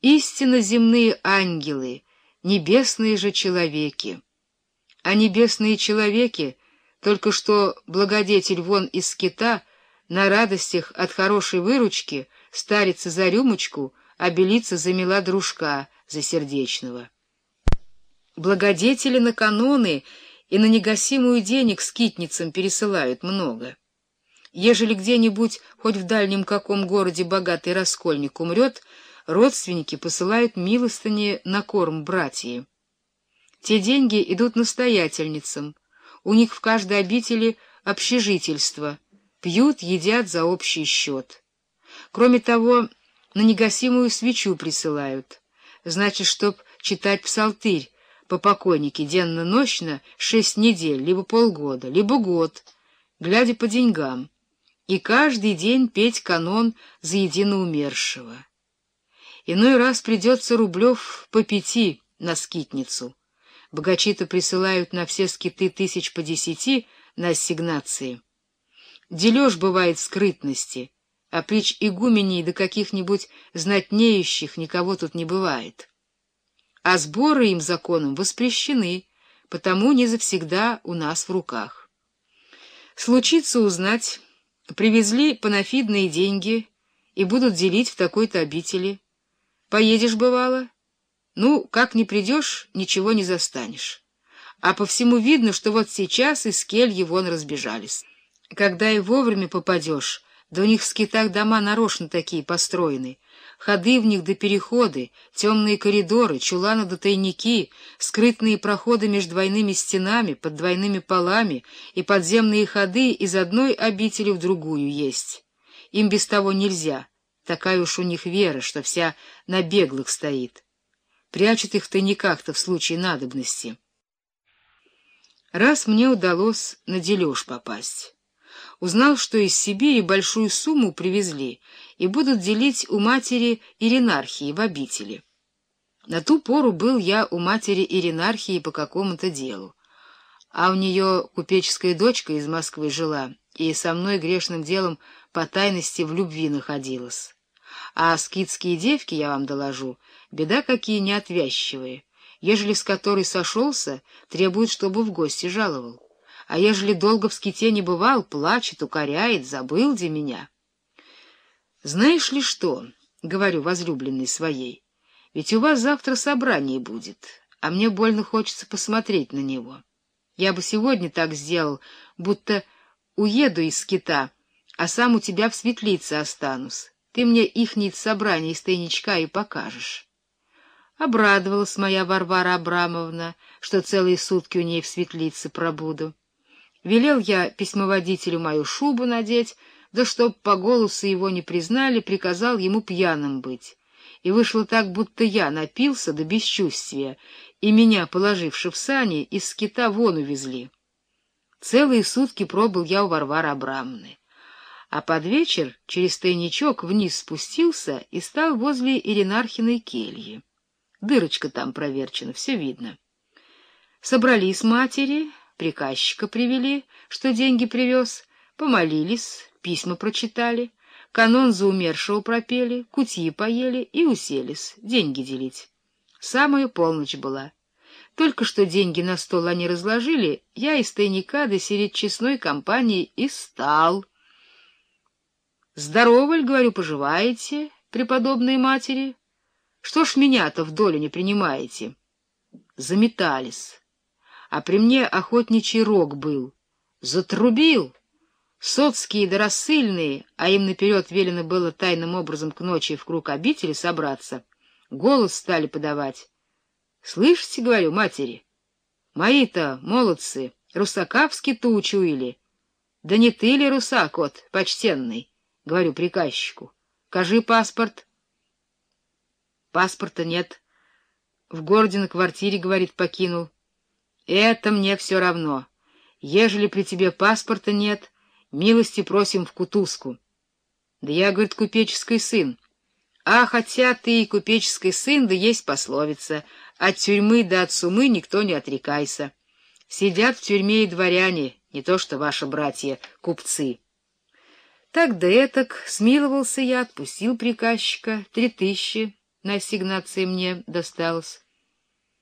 истинно земные ангелы, небесные же человеки. А небесные человеки, только что благодетель вон из скита, на радостях от хорошей выручки старится за рюмочку, а белица замела дружка за сердечного. Благодетели на каноны и на негасимую денег скитницам пересылают много. Ежели где-нибудь, хоть в дальнем каком городе богатый раскольник умрет, родственники посылают милостыни на корм братьям. Те деньги идут настоятельницам, у них в каждой обители общежительство, пьют, едят за общий счет. Кроме того, на негасимую свечу присылают, значит, чтоб читать псалтырь по покойнике денно-нощно шесть недель, либо полгода, либо год, глядя по деньгам, и каждый день петь канон за единоумершего. Иной раз придется рублев по пяти на скитницу. Богачи-то присылают на все скиты тысяч по десяти на ассигнации. Дележ бывает скрытности, а прич игуменей до каких-нибудь знатнеющих никого тут не бывает. А сборы им законом воспрещены, потому не завсегда у нас в руках. Случится узнать, привезли панафидные деньги и будут делить в такой-то обители, Поедешь, бывало? Ну, как не придешь, ничего не застанешь. А по всему видно, что вот сейчас из кельи вон разбежались. Когда и вовремя попадешь, да у них в скитах дома нарочно такие построены, ходы в них до переходы, темные коридоры, чуланы до тайники, скрытные проходы между двойными стенами, под двойными полами и подземные ходы из одной обители в другую есть. Им без того нельзя — Такая уж у них вера, что вся на беглых стоит. Прячут их в тайниках-то в случае надобности. Раз мне удалось на дележ попасть. Узнал, что из Сибири большую сумму привезли и будут делить у матери Иринархии в обители. На ту пору был я у матери Иринархии по какому-то делу, а у нее купеческая дочка из Москвы жила и со мной грешным делом по тайности в любви находилась. А скидские девки, я вам доложу, беда какие неотвязчивые. Ежели с которой сошелся, требует, чтобы в гости жаловал. А ежели долго в ските не бывал, плачет, укоряет, забыл де меня. Знаешь ли что, — говорю возлюбленной своей, — ведь у вас завтра собрание будет, а мне больно хочется посмотреть на него. Я бы сегодня так сделал, будто уеду из скита, а сам у тебя в светлице останусь. Ты мне ихнее собрание из тайничка и покажешь. Обрадовалась моя Варвара Абрамовна, что целые сутки у ней в светлице пробуду. Велел я письмоводителю мою шубу надеть, да чтоб по голосу его не признали, приказал ему пьяным быть. И вышло так, будто я напился до бесчувствия, и меня, положивши в сани, из скита вон увезли. Целые сутки пробыл я у Варвары Абрамовны а под вечер через тайничок вниз спустился и стал возле Иринархиной кельи. Дырочка там проверчена, все видно. Собрались матери, приказчика привели, что деньги привез, помолились, письма прочитали, канон за умершего пропели, кутьи поели и уселись, деньги делить. Самая полночь была. Только что деньги на стол они разложили, я из тайника до серед честной компании и стал — Здорово, говорю, поживаете, преподобные матери? Что ж меня-то в долю не принимаете? Заметались. А при мне охотничий рог был. Затрубил. Соцкие да рассыльные, а им наперед велено было тайным образом к ночи в круг обители собраться, голос стали подавать. Слышите, говорю, матери, мои-то молодцы, русаковски-то учуяли. Да не ты ли русак, вот, почтенный? Говорю приказчику. Кажи паспорт. Паспорта нет. В городе на квартире, говорит, покинул. Это мне все равно. Ежели при тебе паспорта нет, милости просим в кутузку. Да я, говорит, купеческий сын. А хотя ты и купеческий сын, да есть пословица. От тюрьмы до от сумы никто не отрекайся. Сидят в тюрьме и дворяне, не то что ваши братья, купцы. Так да этак, смиловался я, отпустил приказчика, три тысячи, на ассигнации мне досталось.